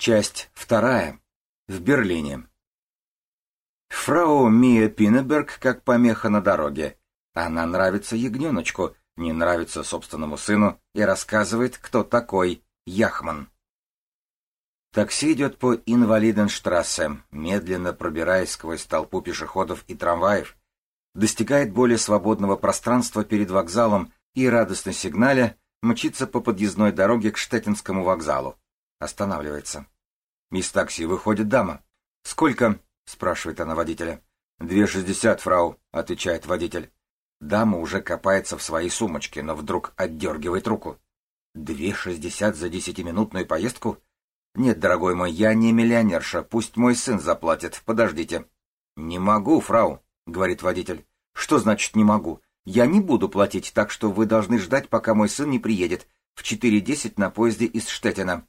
Часть вторая. В Берлине. Фрау Мия Пинеберг как помеха на дороге. Она нравится ягненочку, не нравится собственному сыну и рассказывает, кто такой Яхман. Такси идет по Инвалиденштрассе, медленно пробираясь сквозь толпу пешеходов и трамваев, достигает более свободного пространства перед вокзалом и, радостно сигналя, мчится по подъездной дороге к Штеттинскому вокзалу. Останавливается. Из такси выходит дама. «Сколько?» — спрашивает она водителя. «Две шестьдесят, фрау», — отвечает водитель. Дама уже копается в своей сумочке, но вдруг отдергивает руку. «Две шестьдесят за десятиминутную поездку?» «Нет, дорогой мой, я не миллионерша, пусть мой сын заплатит, подождите». «Не могу, фрау», — говорит водитель. «Что значит «не могу»? Я не буду платить, так что вы должны ждать, пока мой сын не приедет. В 4.10 на поезде из Штеттена.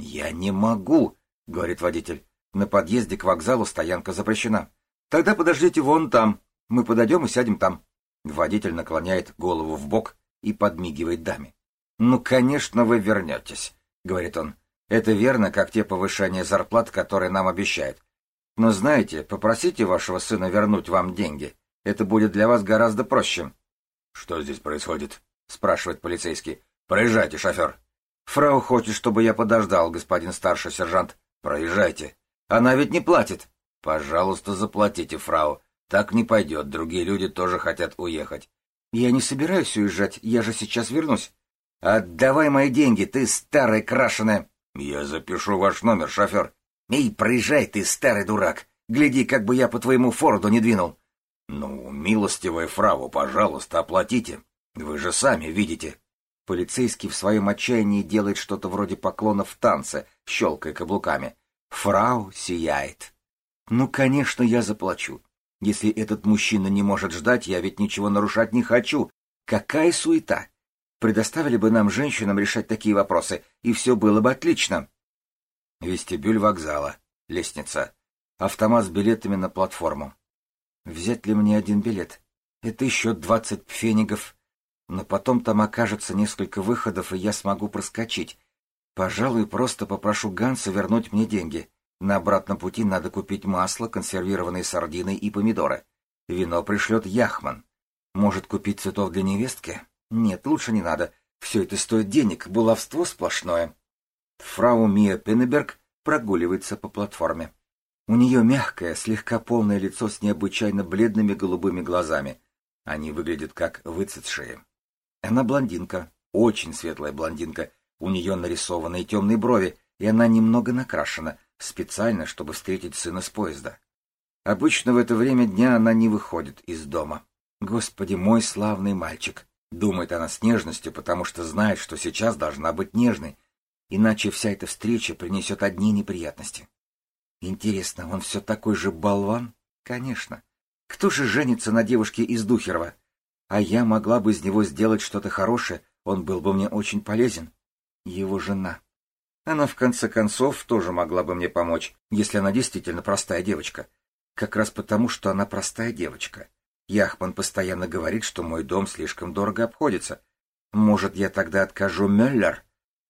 Я не могу, говорит водитель. На подъезде к вокзалу стоянка запрещена. Тогда подождите вон там. Мы подойдем и сядем там. Водитель наклоняет голову в бок и подмигивает даме. Ну, конечно, вы вернетесь, говорит он. Это верно, как те повышения зарплат, которые нам обещают. Но знаете, попросите вашего сына вернуть вам деньги. Это будет для вас гораздо проще. — Что здесь происходит? — спрашивает полицейский. — Проезжайте, шофер. — Фрау хочет, чтобы я подождал, господин старший сержант. — Проезжайте. Она ведь не платит. — Пожалуйста, заплатите, фрау. Так не пойдет, другие люди тоже хотят уехать. — Я не собираюсь уезжать, я же сейчас вернусь. — Отдавай мои деньги, ты старая крашеная. — Я запишу ваш номер, шофер. — Эй, проезжай ты, старый дурак. Гляди, как бы я по твоему Форду не двинул. «Ну, милостивая фрау, пожалуйста, оплатите. Вы же сами видите». Полицейский в своем отчаянии делает что-то вроде поклона в танце, щелкая каблуками. Фрау сияет. «Ну, конечно, я заплачу. Если этот мужчина не может ждать, я ведь ничего нарушать не хочу. Какая суета! Предоставили бы нам, женщинам, решать такие вопросы, и все было бы отлично». Вестибюль вокзала. Лестница. Автомат с билетами на платформу. Взять ли мне один билет? Это еще двадцать пфенигов. Но потом там окажется несколько выходов, и я смогу проскочить. Пожалуй, просто попрошу Ганса вернуть мне деньги. На обратном пути надо купить масло, консервированные сардины и помидоры. Вино пришлет Яхман. Может, купить цветов для невестки? Нет, лучше не надо. Все это стоит денег, булавство сплошное. Фрау Мия Пеннеберг прогуливается по платформе. У нее мягкое, слегка полное лицо с необычайно бледными голубыми глазами. Они выглядят как выцветшие. Она блондинка, очень светлая блондинка. У нее нарисованные темные брови, и она немного накрашена, специально, чтобы встретить сына с поезда. Обычно в это время дня она не выходит из дома. «Господи, мой славный мальчик!» — думает она с нежностью, потому что знает, что сейчас должна быть нежной, иначе вся эта встреча принесет одни неприятности. Интересно, он все такой же болван? Конечно. Кто же женится на девушке из Духерова? А я могла бы из него сделать что-то хорошее, он был бы мне очень полезен. Его жена. Она, в конце концов, тоже могла бы мне помочь, если она действительно простая девочка. Как раз потому, что она простая девочка. Яхман постоянно говорит, что мой дом слишком дорого обходится. Может, я тогда откажу Мюллер?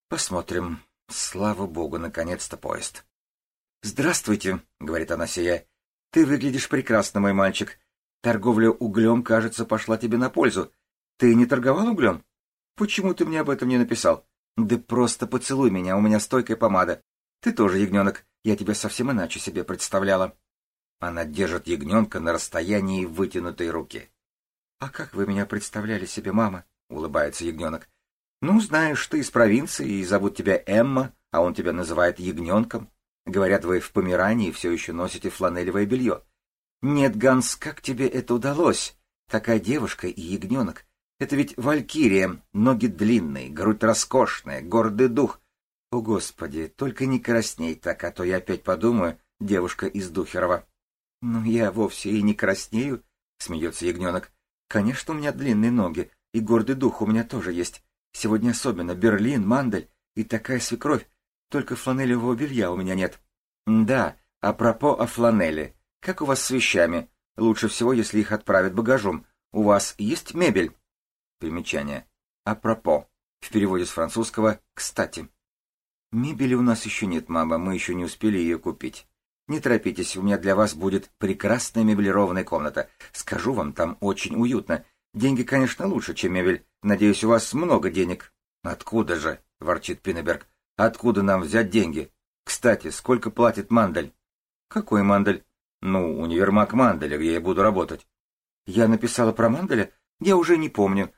Посмотрим. Слава богу, наконец-то поезд. «Здравствуйте», — говорит она, сияя. «Ты выглядишь прекрасно, мой мальчик. Торговля углем, кажется, пошла тебе на пользу. Ты не торговал углем? Почему ты мне об этом не написал? Да просто поцелуй меня, у меня стойкая помада. Ты тоже ягненок, я тебя совсем иначе себе представляла». Она держит ягненка на расстоянии вытянутой руки. «А как вы меня представляли себе, мама?» — улыбается ягненок. «Ну, знаешь, ты из провинции, и зовут тебя Эмма, а он тебя называет ягненком. Говорят, вы в Померании все еще носите фланелевое белье. Нет, Ганс, как тебе это удалось? Такая девушка и ягненок. Это ведь валькирия, ноги длинные, грудь роскошная, гордый дух. О, Господи, только не красней так, а то я опять подумаю, девушка из Духерова. Ну, я вовсе и не краснею, смеется ягненок. Конечно, у меня длинные ноги, и гордый дух у меня тоже есть. Сегодня особенно Берлин, Мандель и такая свекровь. Только фланелевого белья у меня нет. Да, апропо о фланели. Как у вас с вещами? Лучше всего, если их отправят багажом. У вас есть мебель? Примечание. Апропо. В переводе с французского «кстати». Мебели у нас еще нет, мама, мы еще не успели ее купить. Не торопитесь, у меня для вас будет прекрасная меблированная комната. Скажу вам, там очень уютно. Деньги, конечно, лучше, чем мебель. Надеюсь, у вас много денег. Откуда же? — ворчит Пинеберг. Откуда нам взять деньги? Кстати, сколько платит Мандель? Какой Мандель? Ну, универмаг Манделя, где я буду работать. Я написала про Манделя? Я уже не помню.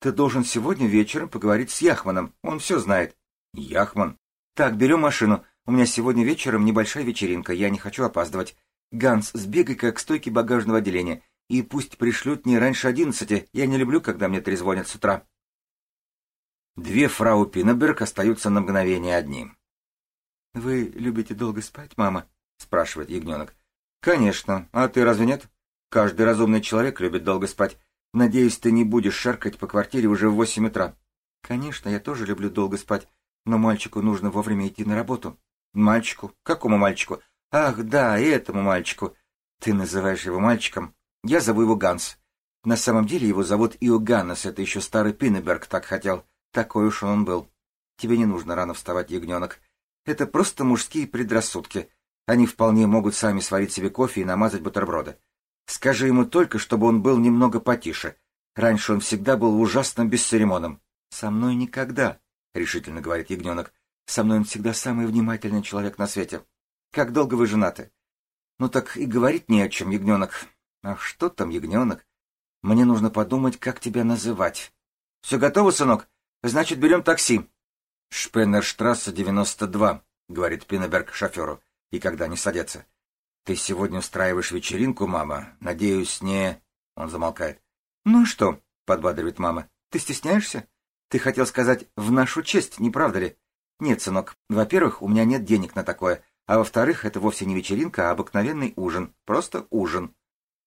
Ты должен сегодня вечером поговорить с Яхманом, он все знает. Яхман? Так, берем машину. У меня сегодня вечером небольшая вечеринка, я не хочу опаздывать. Ганс, сбегай-ка к стойке багажного отделения, и пусть пришлют не раньше одиннадцати, я не люблю, когда мне трезвонят с утра. Две фрау Пиннеберг остаются на мгновение одни. — Вы любите долго спать, мама? — спрашивает ягненок. — Конечно. А ты разве нет? Каждый разумный человек любит долго спать. Надеюсь, ты не будешь шаркать по квартире уже в восемь утра. — Конечно, я тоже люблю долго спать, но мальчику нужно вовремя идти на работу. — Мальчику? Какому мальчику? Ах, да, этому мальчику. Ты называешь его мальчиком. Я зову его Ганс. На самом деле его зовут Иоганнес, это еще старый Пиннеберг так хотел. Такой уж он был. Тебе не нужно рано вставать, ягненок. Это просто мужские предрассудки. Они вполне могут сами сварить себе кофе и намазать бутерброды. Скажи ему только, чтобы он был немного потише. Раньше он всегда был ужасным бесцеремоном. — Со мной никогда, — решительно говорит ягненок. — Со мной он всегда самый внимательный человек на свете. Как долго вы женаты? — Ну так и говорить не о чем, ягненок. Ах, что там, ягненок? Мне нужно подумать, как тебя называть. — Все готово, сынок? Значит, берем такси. Шпеннерштрассе 92, говорит Пиннеберг шоферу, и когда они садятся. Ты сегодня устраиваешь вечеринку, мама? Надеюсь, не... Он замолкает. Ну и что? подбадривает мама. Ты стесняешься? Ты хотел сказать «в нашу честь», не правда ли? Нет, сынок, во-первых, у меня нет денег на такое, а во-вторых, это вовсе не вечеринка, а обыкновенный ужин. Просто ужин.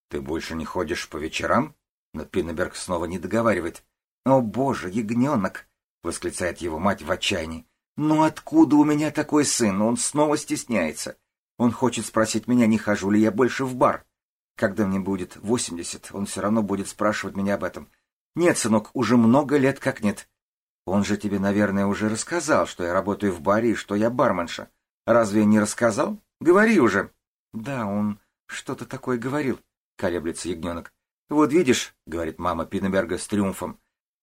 Ты больше не ходишь по вечерам? Но Пиннеберг снова не договаривает. «О, боже, ягненок!» — восклицает его мать в отчаянии. «Ну откуда у меня такой сын? Он снова стесняется. Он хочет спросить меня, не хожу ли я больше в бар. Когда мне будет восемьдесят, он все равно будет спрашивать меня об этом. Нет, сынок, уже много лет как нет. Он же тебе, наверное, уже рассказал, что я работаю в баре и что я барменша. Разве не рассказал? Говори уже. Да, он что-то такое говорил, колеблется ягненок. Вот видишь, говорит мама Пиннеберга с триумфом,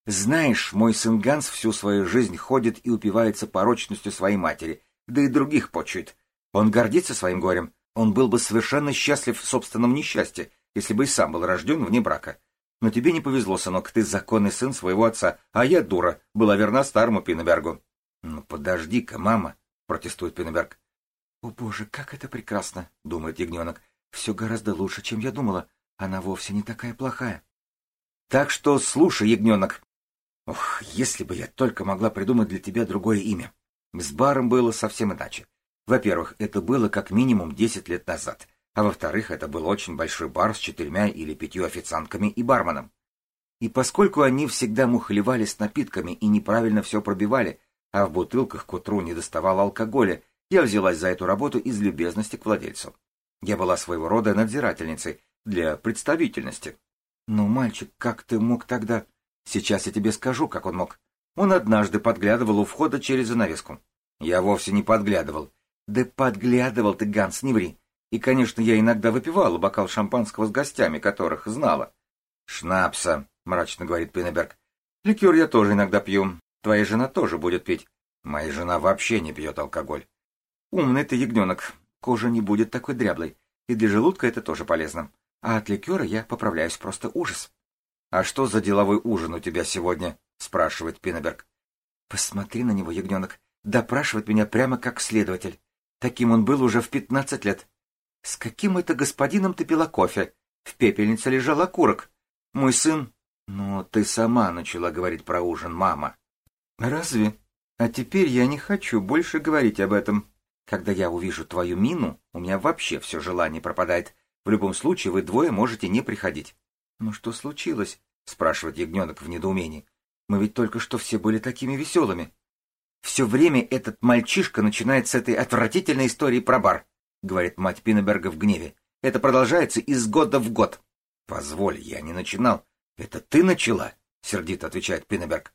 знаешь, мой сын Ганс всю свою жизнь ходит и упивается порочностью своей матери, да и других почует. Он гордится своим горем. Он был бы совершенно счастлив в собственном несчастье, если бы и сам был рожден вне брака. Но тебе не повезло, сынок, ты законный сын своего отца, а я, дура, была верна старому Пиннебергу. — Ну, подожди-ка, мама, — протестует Пиннеберг. — О, боже, как это прекрасно, — думает ягненок. — Все гораздо лучше, чем я думала. Она вовсе не такая плохая. — Так что слушай, ягненок, Ох, если бы я только могла придумать для тебя другое имя. С баром было совсем иначе. Во-первых, это было как минимум десять лет назад, а во-вторых, это был очень большой бар с четырьмя или пятью официантками и барменом. И поскольку они всегда мухлевали с напитками и неправильно все пробивали, а в бутылках к утру не доставало алкоголя, я взялась за эту работу из любезности к владельцу. Я была своего рода надзирательницей для представительности. Но, мальчик, как ты мог тогда... Сейчас я тебе скажу, как он мог. Он однажды подглядывал у входа через занавеску. Я вовсе не подглядывал. Да подглядывал ты, Ганс, не ври. И, конечно, я иногда выпивала бокал шампанского с гостями, которых знала. Шнапса, мрачно говорит Пиннеберг. Ликер я тоже иногда пью. Твоя жена тоже будет пить. Моя жена вообще не пьет алкоголь. Умный ты, ягненок. Кожа не будет такой дряблой. И для желудка это тоже полезно. А от ликера я поправляюсь просто ужас. «А что за деловой ужин у тебя сегодня?» — спрашивает Пиннеберг. «Посмотри на него, ягненок. Допрашивает меня прямо как следователь. Таким он был уже в пятнадцать лет. С каким это господином ты пила кофе? В пепельнице лежал окурок. Мой сын... Ну, ты сама начала говорить про ужин, мама. Разве? А теперь я не хочу больше говорить об этом. Когда я увижу твою мину, у меня вообще все желание пропадает. В любом случае, вы двое можете не приходить. Ну что случилось? — спрашивает ягненок в недоумении. «Мы ведь только что все были такими веселыми». «Все время этот мальчишка начинает с этой отвратительной истории про бар», — говорит мать Пиннеберга в гневе. «Это продолжается из года в год». «Позволь, я не начинал. Это ты начала?» — сердито отвечает Пиннеберг.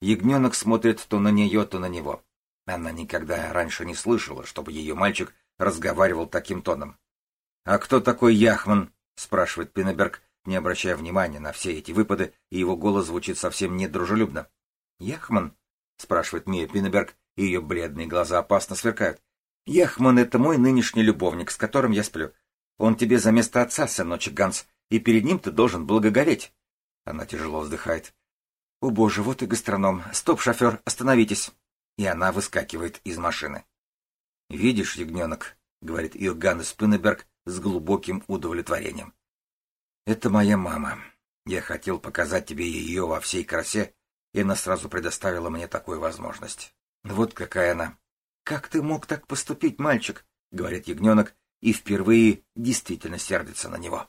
Ягненок смотрит то на нее, то на него. Она никогда раньше не слышала, чтобы ее мальчик разговаривал таким тоном. «А кто такой Яхман?» — спрашивает Пиннеберг, не обращая внимания на все эти выпады, и его голос звучит совсем недружелюбно. «Яхман?» — спрашивает Мия Пиннеберг, и ее бледные глаза опасно сверкают. «Яхман — это мой нынешний любовник, с которым я сплю. Он тебе за место отца, сыночек Ганс, и перед ним ты должен благоговеть». Она тяжело вздыхает. «О боже, вот и гастроном! Стоп, шофер, остановитесь!» И она выскакивает из машины. «Видишь, ягненок?» — говорит Иоганнес Пиннеберг с глубоким удовлетворением. «Это моя мама. Я хотел показать тебе ее во всей красе, и она сразу предоставила мне такую возможность. Вот какая она. Как ты мог так поступить, мальчик? — говорит ягненок, и впервые действительно сердится на него.